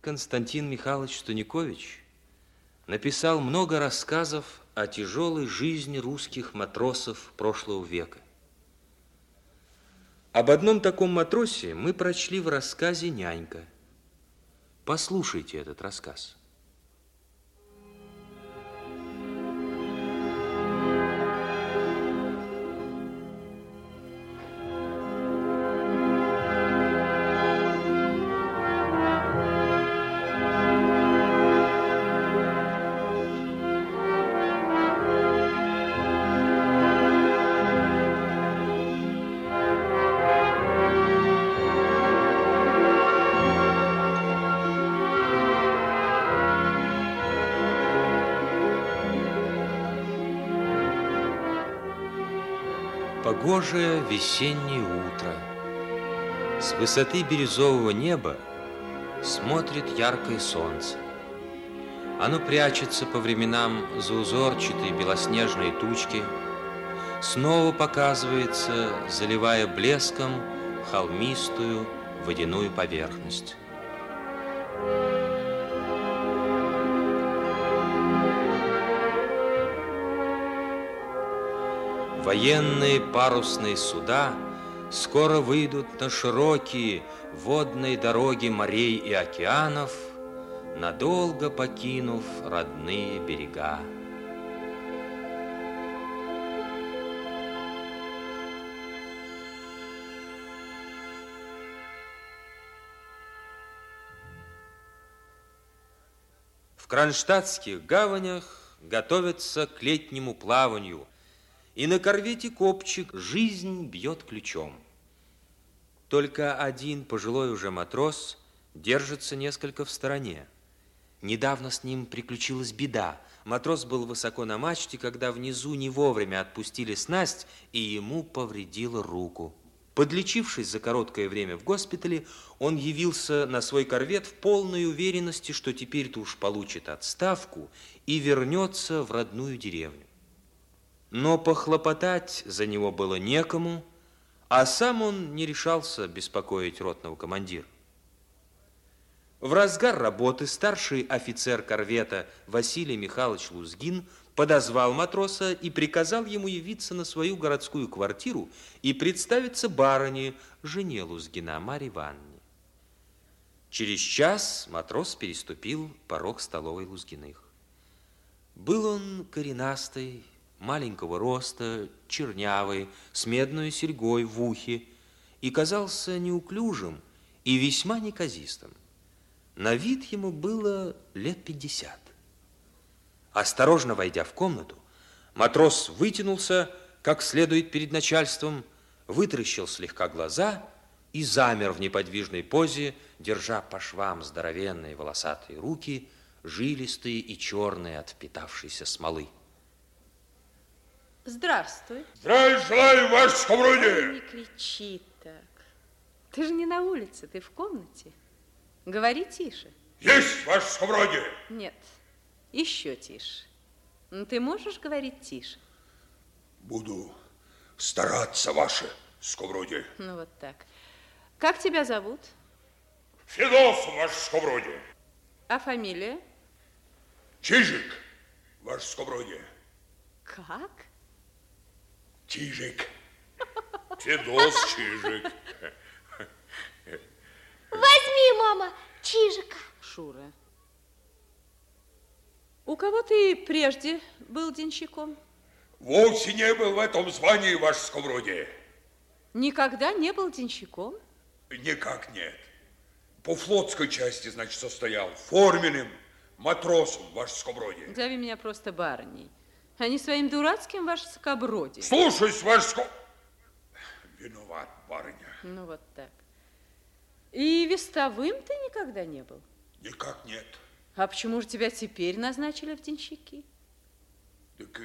Константин Михайлович Стуникович написал много рассказов о тяжелой жизни русских матросов прошлого века. Об одном таком матросе мы прочли в рассказе «Нянька». Послушайте этот рассказ. Погожее весеннее утро. С высоты бирюзового неба смотрит яркое солнце. Оно прячется по временам за узорчатые белоснежные тучки, снова показывается, заливая блеском холмистую водяную поверхность. Военные парусные суда скоро выйдут на широкие водные дороги морей и океанов, надолго покинув родные берега. В кронштадтских гаванях готовятся к летнему плаванию – и на корвете Копчик жизнь бьет ключом. Только один пожилой уже матрос держится несколько в стороне. Недавно с ним приключилась беда. Матрос был высоко на мачте, когда внизу не вовремя отпустили снасть, и ему повредило руку. Подлечившись за короткое время в госпитале, он явился на свой корвет в полной уверенности, что теперь-то уж получит отставку и вернется в родную деревню но похлопотать за него было некому, а сам он не решался беспокоить ротного командира. В разгар работы старший офицер корвета Василий Михайлович Лузгин подозвал матроса и приказал ему явиться на свою городскую квартиру и представиться барыне, жене Лузгина, Марье Ивановне. Через час матрос переступил порог столовой Лузгиных. Был он коренастый, маленького роста, чернявый, с медной серьгой в ухе, и казался неуклюжим и весьма неказистым. На вид ему было лет пятьдесят. Осторожно войдя в комнату, матрос вытянулся, как следует перед начальством, вытаращил слегка глаза и замер в неподвижной позе, держа по швам здоровенные волосатые руки, жилистые и черные от впитавшейся смолы. Здравствуй. Здравия желаю, ваше сковородие. Не кричи так. Ты же не на улице, ты в комнате. Говори тише. Есть, ваше сковородие. Нет, еще тише. Ну, ты можешь говорить тише? Буду стараться, ваше сковородие. Ну, вот так. Как тебя зовут? Федос, ваше сковородие. А фамилия? Чижик, ваше сковородие. Как? Чижик. Федос Чижик. Возьми, мама, Чижика. Шура. У кого ты прежде был денщиком? Вовсе не был в этом звании, ваше сковородие. Никогда не был денщиком? Никак нет. По флотской части, значит, состоял форменным матросом, ваше сковородие. Зови меня просто барыней а не своим дурацким ваше Слушаюсь, ваше ско... Виноват, барыня. Ну, вот так. И вестовым ты никогда не был? Никак нет. А почему же тебя теперь назначили в денщики? Так,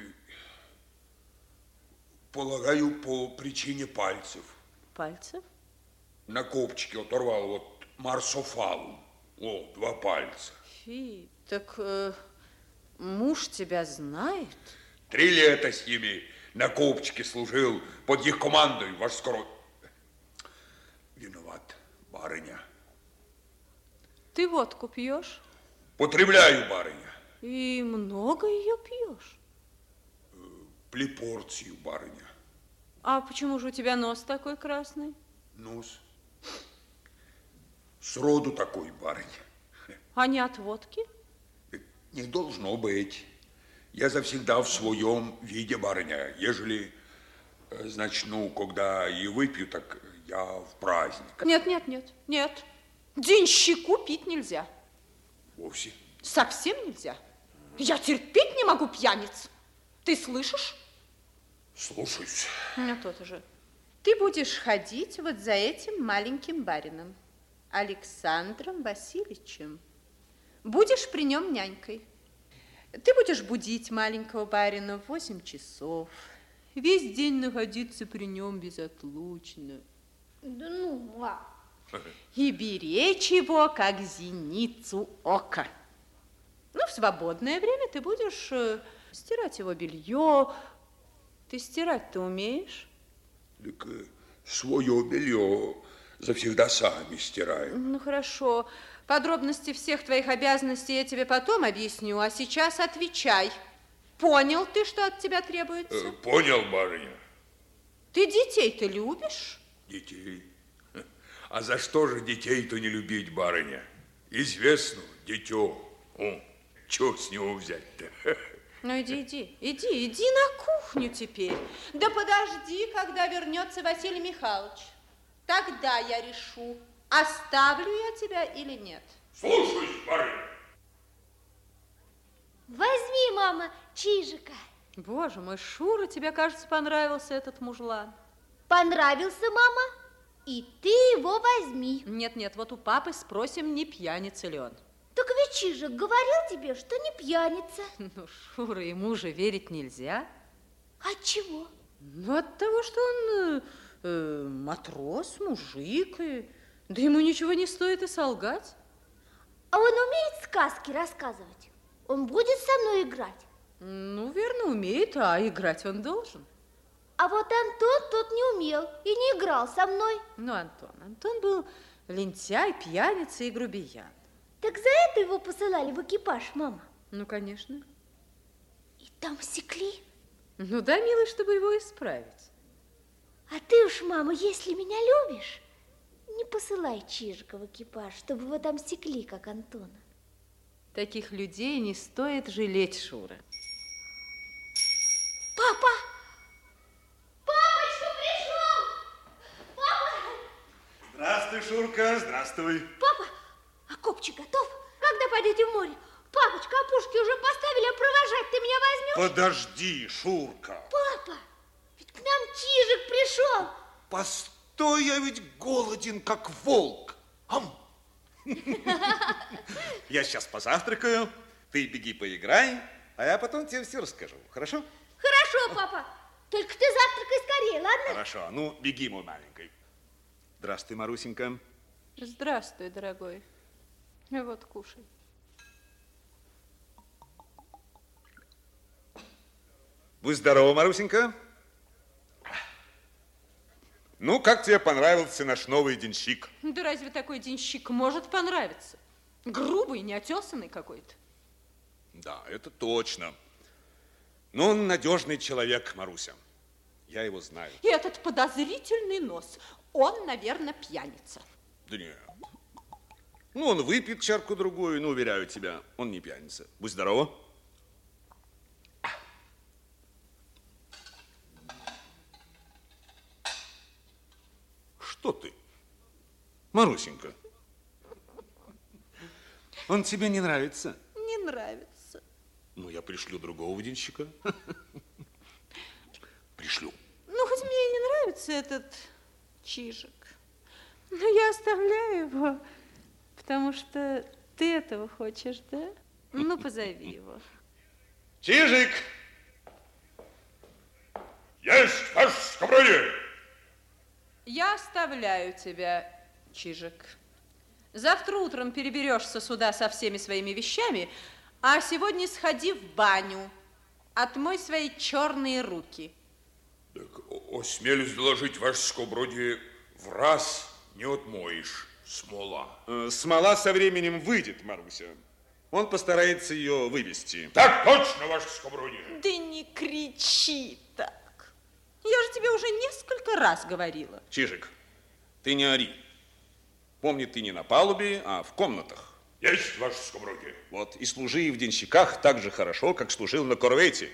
полагаю, по причине пальцев. Пальцев? На копчике оторвал вот марсофалу. О, два пальца. Фи, так э, муж тебя знает? Три лета с ними на копчике служил под их командой, ваш скоро... Виноват, барыня. Ты водку пьешь? Потребляю, барыня. И много ее пьешь? Плепорцию, барыня. А почему же у тебя нос такой красный? Нос. Сроду такой, барыня. А не от водки? Не должно быть. Я завсегда в своем виде, барыня. Ежели, э, значит, ну, когда и выпью, так я в праздник. Нет, нет, нет, нет. Денщику пить нельзя. Вовсе. Совсем нельзя. Я терпеть не могу пьяниц. Ты слышишь? Слушаюсь. Ну, то же. Ты будешь ходить вот за этим маленьким барином, Александром Васильевичем. Будешь при нем нянькой. Ты будешь будить маленького барина в 8 часов. Весь день находиться при нем безотлучно. Да ну, мам. И беречь его, как зеницу ока. Ну, в свободное время ты будешь э, стирать его белье. Ты стирать-то умеешь? Так э, свое белье завсегда сами стираем. Ну, хорошо. Подробности всех твоих обязанностей я тебе потом объясню, а сейчас отвечай. Понял ты, что от тебя требуется? Э, понял, барыня. Ты детей-то любишь? Детей. А за что же детей-то не любить, барыня? Известно, дитё. О, чё с него взять-то? Ну, иди, иди, иди, иди на кухню теперь. Да подожди, когда вернется Василий Михайлович. Тогда я решу, оставлю я тебя или нет. Слушаюсь, барыня. Возьми, мама, чижика. Боже мой, Шура, тебе, кажется, понравился этот мужлан. Понравился, мама? И ты его возьми. Нет-нет, вот у папы спросим, не пьяница ли он. Так ведь Чижик говорил тебе, что не пьяница. Ну, Шура, ему же верить нельзя. От чего? Ну, от того, что он э, э, матрос, мужик, и... да ему ничего не стоит и солгать. А он умеет сказки рассказывать? Он будет со мной играть? Ну, верно, умеет, а играть он должен. А вот Антон тот не умел и не играл со мной. Ну, Антон, Антон был лентяй, пьяница и грубиян. Так за это его посылали в экипаж, мама? Ну, конечно. И там секли? Ну да, милый, чтобы его исправить. А ты уж, мама, если меня любишь, не посылай Чижика в экипаж, чтобы его там секли, как Антона. Таких людей не стоит жалеть, Шура. Папа! Папочка пришел! Папа! Здравствуй, Шурка, здравствуй. Папа, а копчик готов? Когда пойдете в море? Папочка, а пушки уже поставили, а провожать ты меня возьмешь? Подожди, Шурка. Папа, ведь к нам Чижик пришел. Постой, я ведь голоден, как волк. Ам. Я сейчас позавтракаю, ты беги поиграй, а я потом тебе все расскажу, хорошо? Хорошо, папа. Только ты завтракай скорее, ладно? Хорошо, ну беги, мой маленький. Здравствуй, Марусенька. Здравствуй, дорогой. Вот, кушай. Будь здорова, Марусенька. Ну, как тебе понравился наш новый денщик? Да разве такой денщик может понравиться? Грубый, неотесанный какой-то. Да, это точно. Но он надежный человек, Маруся. Я его знаю. И этот подозрительный нос, он, наверное, пьяница. Да нет. Ну, он выпьет чарку-другую, но, уверяю тебя, он не пьяница. Будь здорова. Что ты? Марусенька, он тебе не нравится? Не нравится. Ну, я пришлю другого денщика. Пришлю. Ну, хоть мне и не нравится этот чижик, но я оставляю его, потому что ты этого хочешь, да? Ну, позови его. Чижик! Есть, ваш скобродие! Я оставляю тебя, Чижик. Завтра утром переберешься сюда со всеми своими вещами, а сегодня сходи в баню. Отмой свои черные руки. Так, о- осмелюсь доложить, ваш скобродие, в раз не отмоешь. Смола. Э, Смола со временем выйдет, Маруся. Он постарается ее вывести. Так точно, ваше скобродие. Да не кричи. Я же тебе уже несколько раз говорила. Чижик, ты не ори. Помни, ты не на палубе, а в комнатах. Есть, ваше скобродие. Вот, и служи в денщиках так же хорошо, как служил на корвете.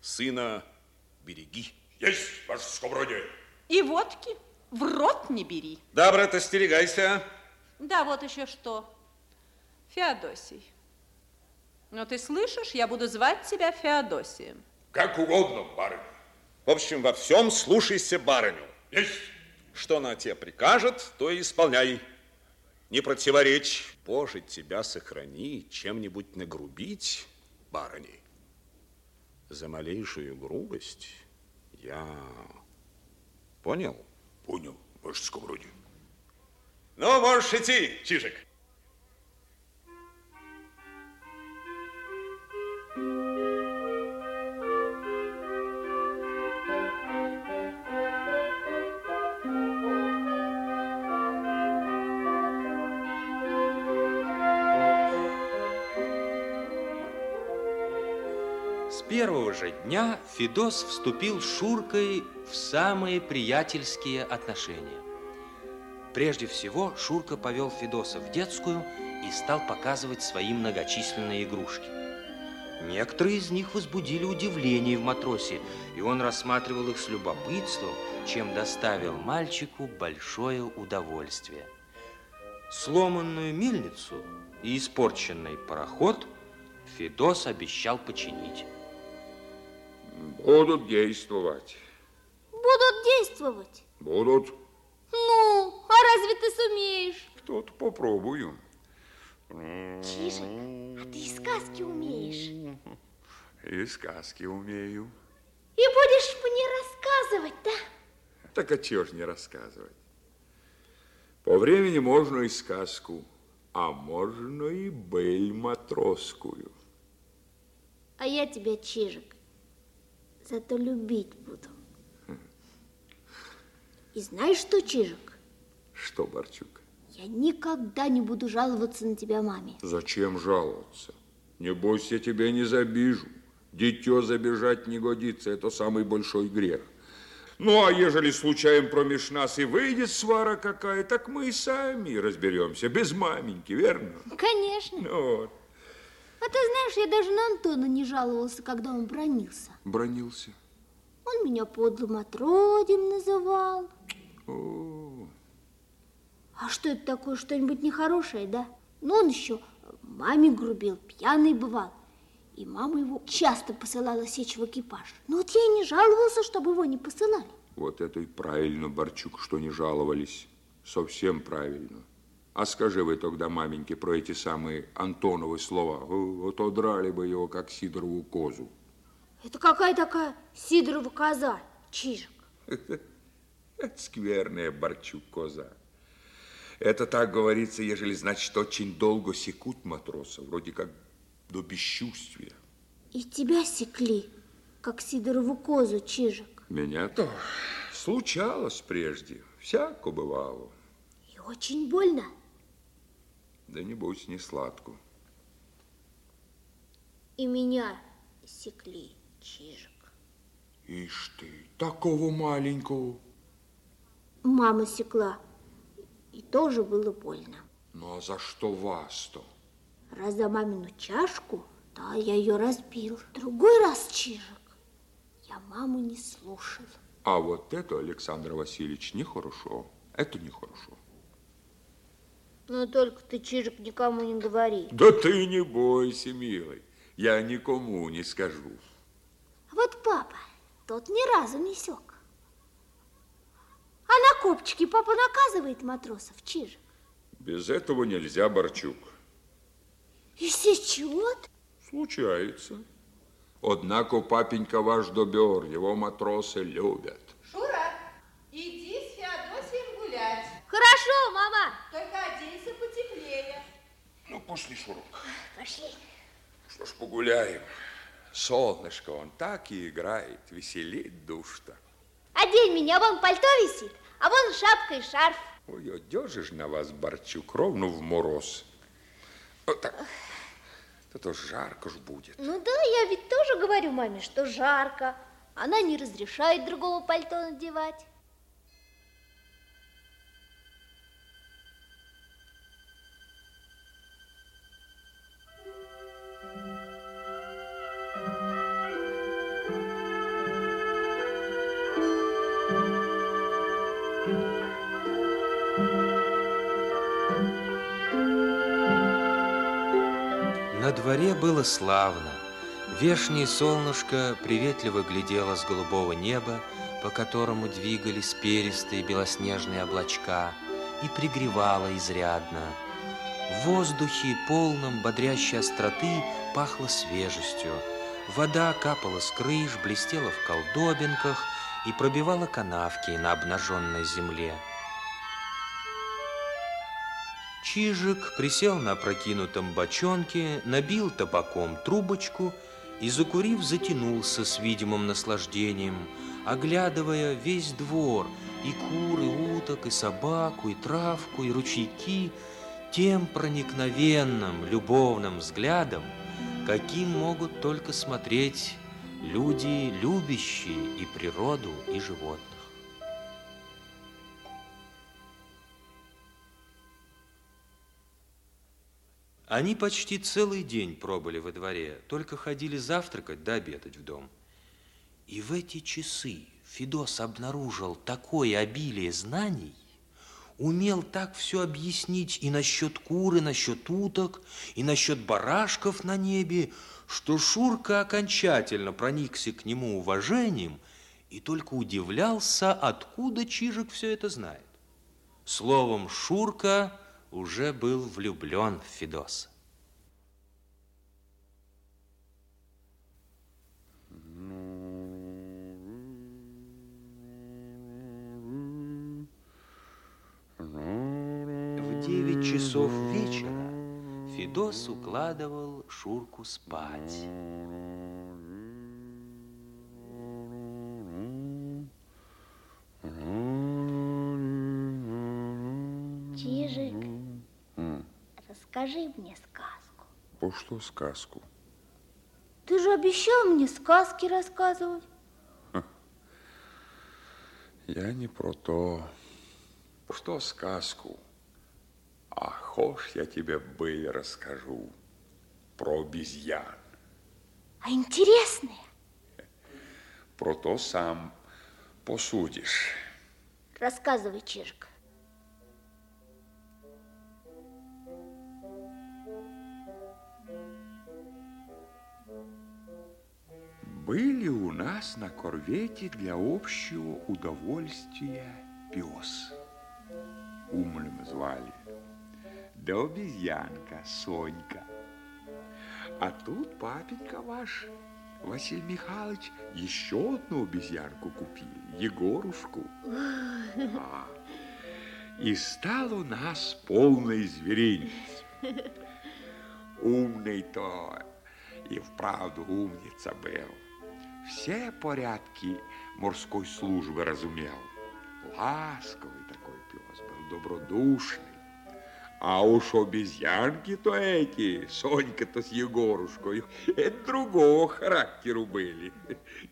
Сына береги. Есть, ваше скобродие. И водки в рот не бери. Да, брат, остерегайся. Да, вот еще что. Феодосий. Но ты слышишь, я буду звать тебя Феодосием. Как угодно, барыня. В общем, во всем слушайся барыню. Есть. Что она тебе прикажет, то и исполняй. Не противоречь. Боже, тебя сохрани, чем-нибудь нагрубить, барыни. За малейшую грубость я понял. Понял, ваше скобродие. Ну, можешь идти, Чижик. С первого же дня Федос вступил с Шуркой в самые приятельские отношения. Прежде всего, Шурка повел Федоса в детскую и стал показывать свои многочисленные игрушки. Некоторые из них возбудили удивление в матросе, и он рассматривал их с любопытством, чем доставил мальчику большое удовольствие. Сломанную мельницу и испорченный пароход Федос обещал починить. Будут действовать. Будут действовать. Будут. Ну, а разве ты сумеешь? Кто-то попробую. Чижик, а ты и сказки умеешь. И сказки умею. И будешь мне рассказывать, да? Так а чего ж не рассказывать? По времени можно и сказку, а можно и быль матросскую. А я тебя, Чижик, зато любить буду. И знаешь что, Чижик? Что, Барчук? Я никогда не буду жаловаться на тебя маме. Зачем жаловаться? Небось, я тебя не забижу. Дитё забежать не годится, это самый большой грех. Ну, а ежели случаем промеж нас и выйдет свара какая, так мы и сами разберемся, без маменьки, верно? Конечно. Ну вот, А ты знаешь, я даже на Антона не жаловался, когда он бронился. бронился. Он меня подлым отродьем называл. О, А что это такое, что-нибудь нехорошее, да? Ну, он еще маме грубил, пьяный бывал. И мама его часто посылала сечь в экипаж. Ну, вот я и не жаловался, чтобы его не посылали. вот это и правильно, Барчук, что не жаловались. Совсем правильно. А скажи вы тогда маменьке про эти самые Антоновы слова. Вот одрали бы его, как Сидорову козу. Это какая такая Сидорова коза, Чижик? Скверная Барчук коза. Это так говорится, ежели, значит, очень долго секут матроса, вроде как до бесчувствия. И тебя секли, как Сидорову козу, Чижик. Меня-то случалось прежде, всяко бывало. И очень больно. Да небось не сладко. И меня секли, Чижик. Ишь ты, такого маленького. Мама секла. И тоже было больно. Ну, а за что вас-то? Раз за мамину чашку, да, я ее разбил. Другой раз, Чижик, я маму не слушал. А вот это, Александр Васильевич, нехорошо. Это нехорошо. Но только ты, Чижик, никому не говори. Да ты не бойся, милый. Я никому не скажу. А вот папа, тот ни разу не сек. А на копчике папа наказывает матросов, Чижик. Без этого нельзя, Борчук. И сечет. Случается. Однако папенька ваш добер, его матросы любят. Шура, иди с Феодосием гулять. Хорошо, мама. Только оденься потеплее. Ну, пошли, Шурок. Пошли. Что ж, погуляем. Солнышко, он так и играет, веселит душ-то. Одень меня, вон пальто висит, а вон шапка и шарф. Ой, одежишь на вас, Борчук, ровно в мороз. Вот так. Это жарко ж будет. Ну да, я ведь тоже говорю маме, что жарко. Она не разрешает другого пальто надевать. Было славно. Вешнее солнышко приветливо глядело с голубого неба, по которому двигались перистые белоснежные облачка, и пригревало изрядно. В воздухе, полном бодрящей остроты, пахло свежестью. Вода капала с крыш, блестела в колдобинках и пробивала канавки на обнаженной земле. Чижик присел на опрокинутом бочонке, набил табаком трубочку и, закурив, затянулся с видимым наслаждением, оглядывая весь двор, и кур, и уток, и собаку, и травку, и ручейки, тем проникновенным, любовным взглядом, каким могут только смотреть люди, любящие и природу, и животных. Они почти целый день пробыли во дворе, только ходили завтракать да обедать в дом. И в эти часы Федос обнаружил такое обилие знаний, умел так все объяснить и насчет кур, и насчет уток, и насчет барашков на небе, что Шурка окончательно проникся к нему уважением и только удивлялся, откуда Чижик все это знает. Словом, Шурка уже был влюблен в Федоса. В девять часов вечера Федос укладывал Шурку спать. Сказку. По что сказку? Ты же обещал мне сказки рассказывать. Я не про то. Что сказку? А хошь я тебе бы расскажу про обезьян. А интересные? Про то сам посудишь. Рассказывай, Чижик. Нас на корвете для общего удовольствия пес. Умным звали. Да обезьянка Сонька. А тут папенька ваш, Василий Михайлович, еще одну обезьянку купили, Егорушку. А, и стал у нас полный зверинец. Умный-то и вправду умница был. Все порядки морской службы разумел. Ласковый такой пес был, добродушный. А уж обезьянки-то эти, Сонька-то с Егорушкой, это другого характеру были.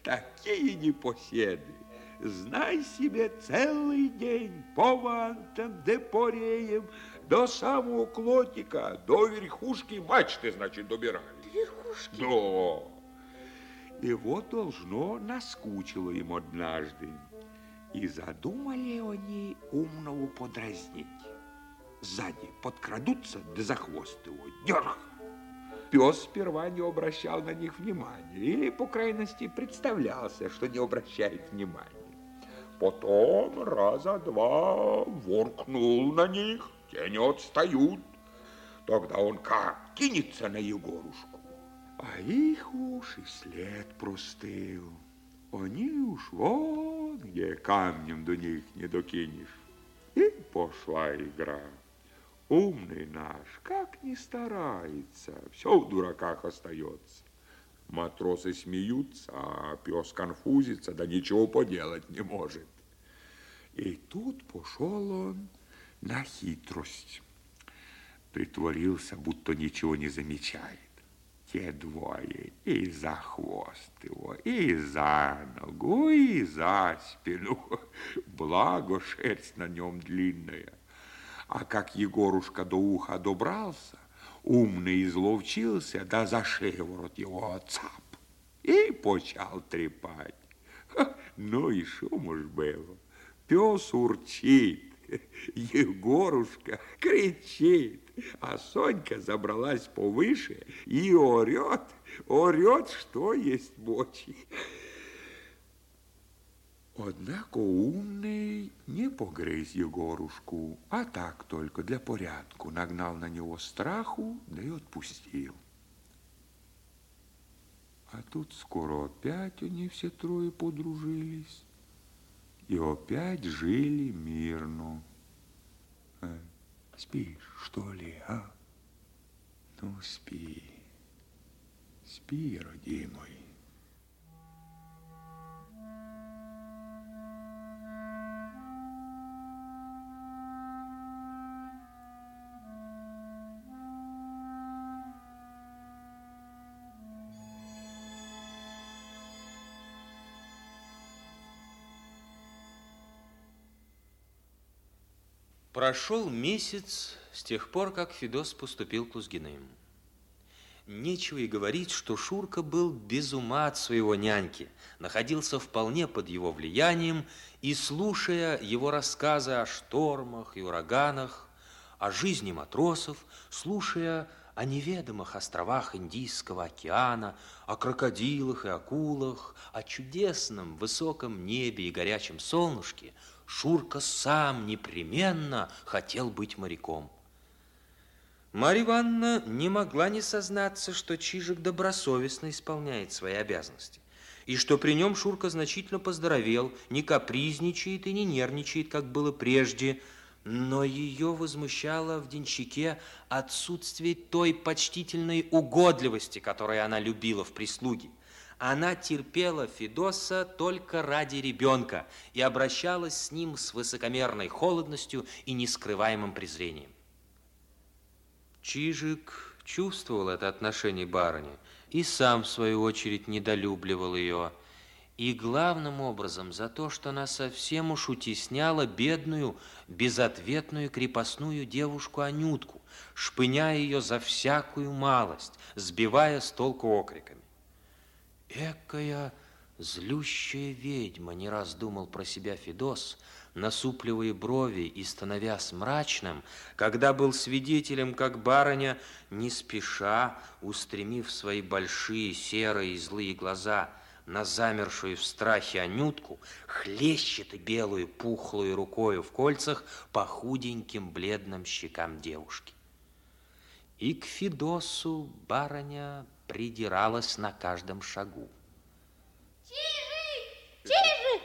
Такие непоседы. Знай себе, целый день по вантам, да по реям, до самого клотика, до верхушки мачты, значит, добирали. Верхушки. Да. И вот должно наскучило им однажды. И задумали они умного подразнить. Сзади подкрадутся, да за хвост его дерг. Пес сперва не обращал на них внимания, или, по крайности, представлялся, что не обращает внимания. Потом раза два воркнул на них, те не отстают. Тогда он как кинется на Егорушку. А их уж и след простыл. Они уж вон где камнем до них не докинешь. И пошла игра. Умный наш, как не старается, все в дураках остается. Матросы смеются, а пес конфузится, да ничего поделать не может. И тут пошел он на хитрость. Притворился, будто ничего не замечает. Те двое и за хвост его, и за ногу, и за спину. Благо шерсть на нем длинная. А как Егорушка до уха добрался, умный изловчился, да за шеворот его цап и почал трепать. Ну и шум уж было. Пес урчит, Егорушка кричит, а Сонька забралась повыше и орет, орет, что есть мочи. Однако умный не погрыз Егорушку, а так только для порядку нагнал на него страху, да и отпустил. А тут скоро опять они все трое подружились и опять жили мирно. А, спишь, что ли, а? Ну, спи, спи, родимый. Прошел месяц с тех пор, как Федос поступил к Лузгиным. Нечего и говорить, что Шурка был без ума от своего няньки, находился вполне под его влиянием и, слушая его рассказы о штормах и ураганах, о жизни матросов, слушая о неведомых островах Индийского океана, о крокодилах и акулах, о чудесном высоком небе и горячем солнышке – Шурка сам непременно хотел быть моряком. Марья Ивановна не могла не сознаться, что Чижик добросовестно исполняет свои обязанности, и что при нем Шурка значительно поздоровел, не капризничает и не нервничает, как было прежде, но ее возмущало в денщике отсутствие той почтительной угодливости, которую она любила в прислуге. Она терпела Федоса только ради ребенка и обращалась с ним с высокомерной холодностью и нескрываемым презрением. Чижик чувствовал это отношение барыни и сам, в свою очередь, недолюбливал ее. И главным образом за то, что она совсем уж утесняла бедную, безответную крепостную девушку Анютку, шпыняя ее за всякую малость, сбивая с толку окриками. Экая злющая ведьма, не раз думал про себя Федос, насупливая брови и становясь мрачным, когда был свидетелем, как барыня, не спеша, устремив свои большие серые и злые глаза на замершую в страхе Анютку, хлещет белую пухлую рукою в кольцах по худеньким бледным щекам девушки. И к Федосу барыня придиралась на каждом шагу. Чижик! Чижик!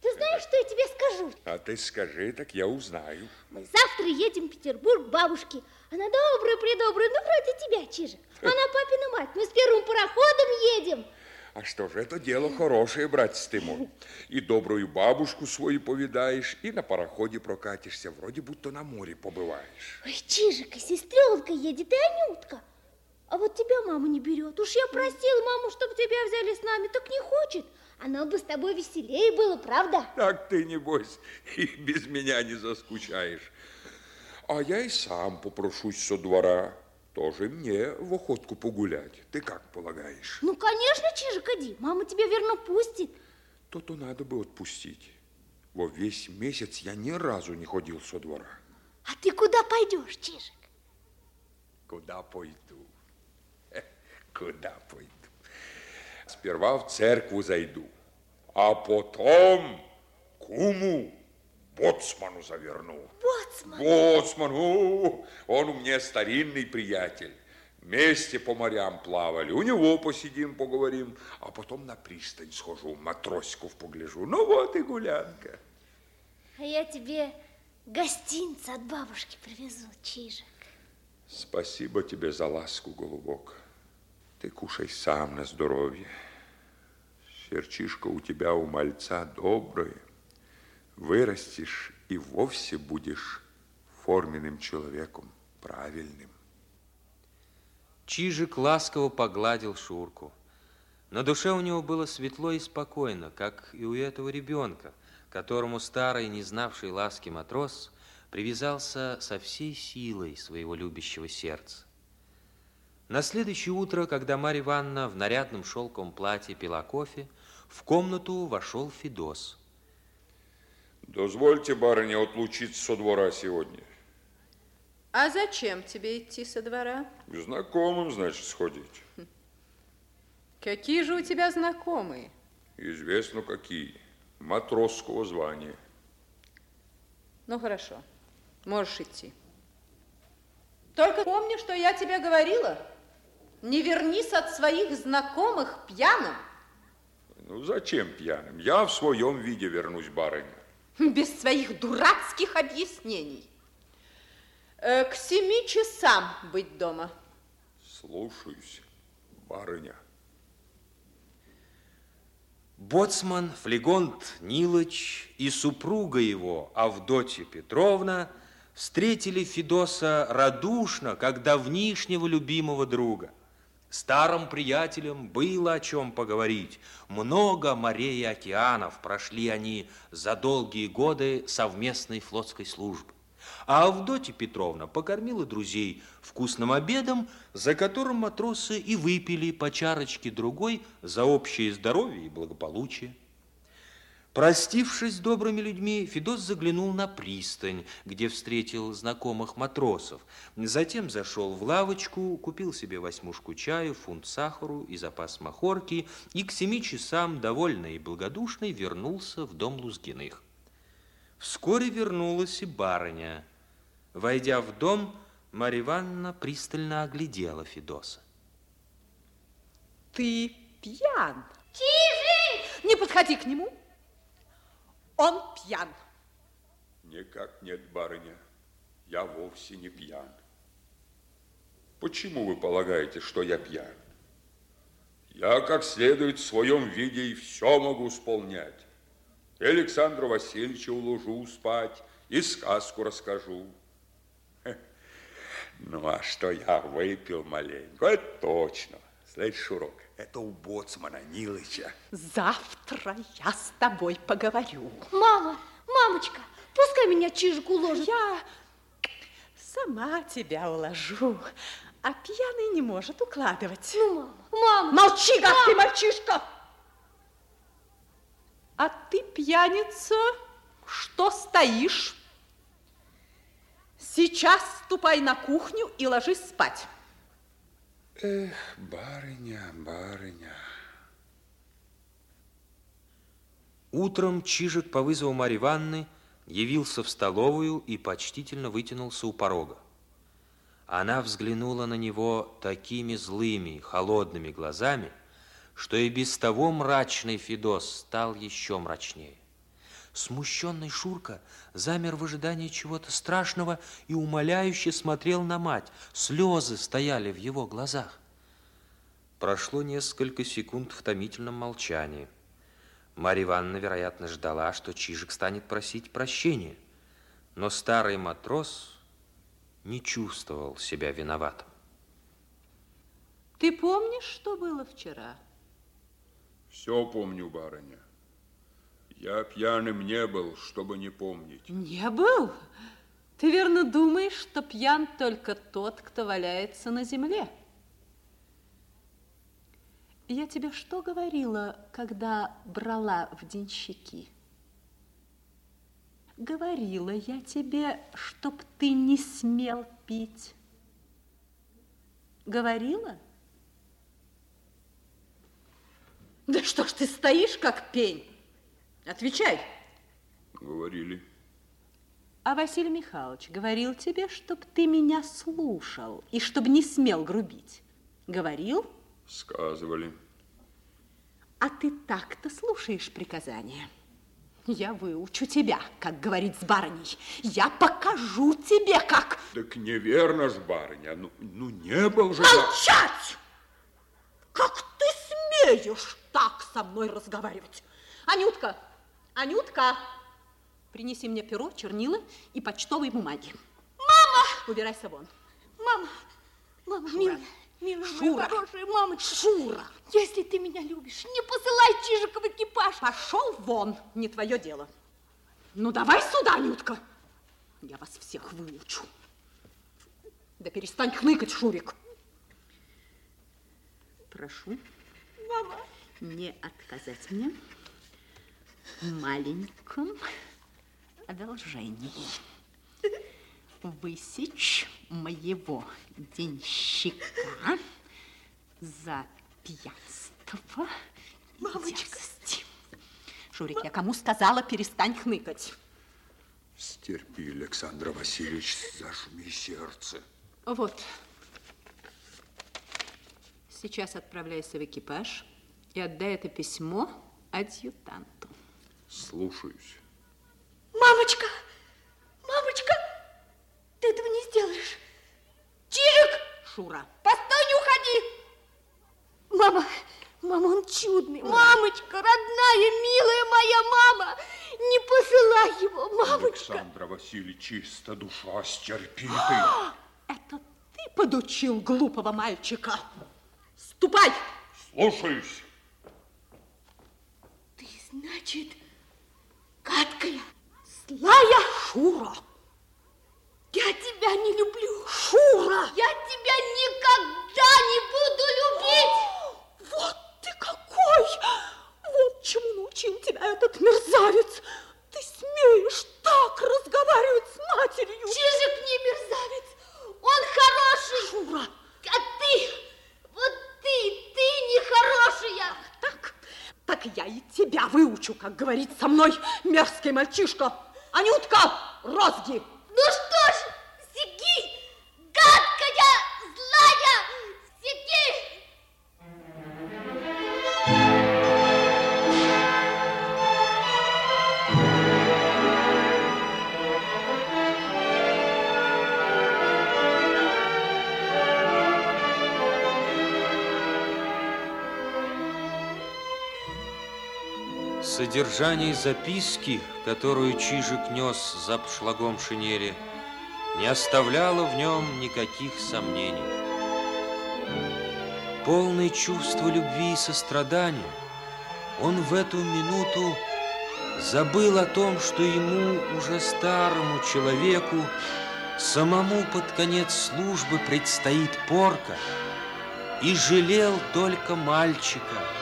Ты знаешь, что я тебе скажу? А ты скажи, так я узнаю. Мы завтра едем в Петербург к бабушке. Она добрая-предобрая, ну, вроде тебя, Чижик. Она папина мать. Мы с первым пароходом едем. А что же, это дело хорошее, братец ты мой. И добрую бабушку свою повидаешь, и на пароходе прокатишься, вроде будто на море побываешь. Ой, Чижик, и сестренка едет, и Анютка. А вот тебя мама не берет. Уж я просила маму, чтобы тебя взяли с нами, так не хочет. Она бы с тобой веселее было, правда? Так ты, небось, и без меня не заскучаешь. А я и сам попрошусь со двора. Тоже мне в охотку погулять. Ты как полагаешь? Ну, конечно, Чижик, иди. Мама тебя верно пустит. То-то надо бы отпустить. Во весь месяц я ни разу не ходил со двора. А ты куда пойдешь, Чижик? Куда пойду? Куда пойду? Сперва в церкву зайду, а потом куму боцману заверну. Боцман? Боцман, о, он у меня старинный приятель. Вместе по морям плавали. У него посидим, поговорим, а потом на пристань схожу, матросиков погляжу. Ну вот и гулянка. А я тебе гостинцы от бабушки привезу, Чижик. Спасибо тебе за ласку, голубок. Ты кушай сам на здоровье. Серчишка у тебя у мальца доброе. Вырастешь и вовсе будешь форменным человеком, правильным. Чижик ласково погладил Шурку. На душе у него было светло и спокойно, как и у этого ребенка, которому старый, не знавший ласки матрос привязался со всей силой своего любящего сердца. На следующее утро, когда Марья Ивановна в нарядном шелковом платье пила кофе, в комнату вошел Федос. Дозвольте, барыня, отлучиться со двора сегодня. А зачем тебе идти со двора? К знакомым, значит, сходить. Какие же у тебя знакомые? Известно, какие. Матросского звания. Ну, хорошо. Можешь идти. Только помни, что я тебе говорила. Не вернись от своих знакомых пьяным. Ну, зачем пьяным? Я в своем виде вернусь, барыня. Без своих дурацких объяснений. Э, к семи часам быть дома. Слушаюсь, барыня. Боцман Флегонт Нилыч и супруга его, Авдотья Петровна, встретили Федоса радушно, как давнишнего любимого друга. Старым приятелям было о чем поговорить. Много морей и океанов прошли они за долгие годы совместной флотской службы. А Авдотья Петровна покормила друзей вкусным обедом, за которым матросы и выпили по чарочке другой за общее здоровье и благополучие. Простившись с добрыми людьми, Федос заглянул на пристань, где встретил знакомых матросов. Затем зашел в лавочку, купил себе восьмушку чаю, фунт сахару и запас махорки, и к семи часам, довольный и благодушный, вернулся в дом Лузгиных. Вскоре вернулась и барыня. Войдя в дом, Марья Ивановна пристально оглядела Федоса. Ты пьян. Чижик! Не подходи к нему. Он пьян. Никак нет, барыня. Я вовсе не пьян. Почему вы полагаете, что я пьян? Я как следует в своем виде и все могу исполнять. И Александра Васильевича уложу спать, и сказку расскажу. Ну, а что я выпил маленько, это точно. Слышь, Шурок, это у боцмана Нилыча. Завтра я с тобой поговорю. Мама, мамочка, пускай меня Чижик уложит. Я сама тебя уложу, а пьяный не может укладывать. Ну, мама, мама. Молчи, как ты мальчишка! А ты, пьяница, что стоишь? Сейчас ступай на кухню и ложись спать. Эх, барыня, барыня. Утром Чижик по вызову Марьи Ивановны явился в столовую и почтительно вытянулся у порога. Она взглянула на него такими злыми, холодными глазами, что и без того мрачный Федос стал еще мрачнее. Смущенный Шурка замер в ожидании чего-то страшного и умоляюще смотрел на мать. Слезы стояли в его глазах. Прошло несколько секунд в томительном молчании. Марья Ивановна, вероятно, ждала, что Чижик станет просить прощения. Но старый матрос не чувствовал себя виноватым. Ты помнишь, что было вчера? Все помню, барыня. Я пьяным не был, чтобы не помнить. Не был? Ты верно думаешь, что пьян только тот, кто валяется на земле? Я тебе что говорила, когда брала в денщики? Говорила я тебе, чтоб ты не смел пить. Говорила? Да что ж ты стоишь, как пень? Отвечай. Говорили. А Василий Михайлович говорил тебе, чтоб ты меня слушал и чтоб не смел грубить. Говорил? Сказывали. А ты так-то слушаешь приказания. Я выучу тебя, как говорить с барыней. Я покажу тебе, как... Так неверно ж, барыня. Ну, ну не был же Молчать! Как ты смеешь так со мной разговаривать? Анютка, Анютка, принеси мне перо, чернила и почтовые бумаги. Убирайся вон. Мама, мама, милая, милая моя Шура. хорошая мамочка. Шура! Если ты меня любишь, не посылай Чижика в экипаж. Пошел вон, не твое дело. Ну, давай сюда, Нютка. Я вас всех выучу. Да перестань хныкать, Шурик. Прошу Мама, не отказать мне маленьком одолжении. Высечь моего денщика за пьянство Мамочка. дерзость. Шурик, я кому сказала, перестань хныкать. Стерпи, Александр Васильевич, зажми сердце. Вот. Сейчас отправляйся в экипаж и отдай это письмо адъютанту. Слушаюсь. мамочка, мамочка, ты этого не сделаешь. Чижик, Шура, постой, не уходи. Мама, мама, он чудный. Мамочка, родная, милая моя мама, не посылай его, мамочка. Александра Васильевич, чисто душа, стерпи ты. это ты подучил глупого мальчика? Ступай! Слушаюсь. Ты, значит, гадкая, злая. Шура! Я тебя не люблю. Шура! Я тебя никогда не буду любить. Вот ты какой! Вот чему научил тебя этот мерзавец! Ты смеешь так разговаривать с матерью! Чижик не мерзавец, он хороший. Шура! А ты, вот ты, ты нехорошая. Так, так я и тебя выучу, как говорить со мной мерзкий мальчишка. Анютка, розги! Ну что ж, Содержание записки, которую Чижик нес за обшлагом шинели, не оставляло в нем никаких сомнений. Полный чувства любви и сострадания, он в эту минуту забыл о том, что ему, уже старому человеку, самому под конец службы предстоит порка, и жалел только мальчика –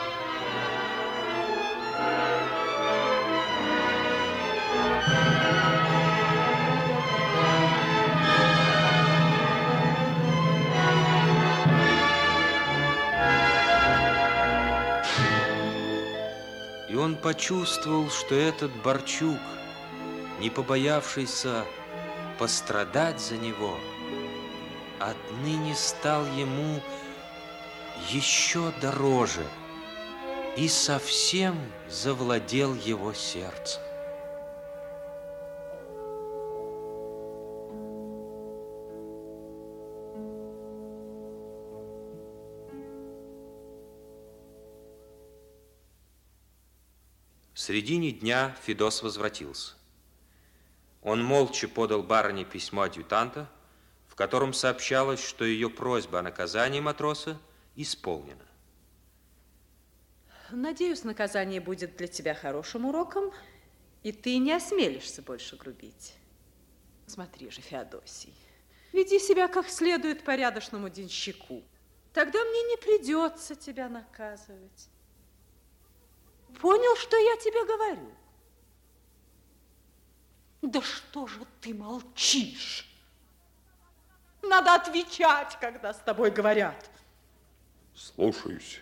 почувствовал, что этот Борчук, не побоявшийся пострадать за него, отныне стал ему еще дороже и совсем завладел его сердцем. Середине дня Федос возвратился. Он молча подал барыне письмо адъютанта, в котором сообщалось, что ее просьба о наказании матроса исполнена. Надеюсь, наказание будет для тебя хорошим уроком, и ты не осмелишься больше грубить. Смотри же, Феодосий, веди себя как следует порядочному денщику. Тогда мне не придется тебя наказывать. Понял, что я тебе говорю? Да что же ты молчишь? Надо отвечать, когда с тобой говорят. Слушаюсь.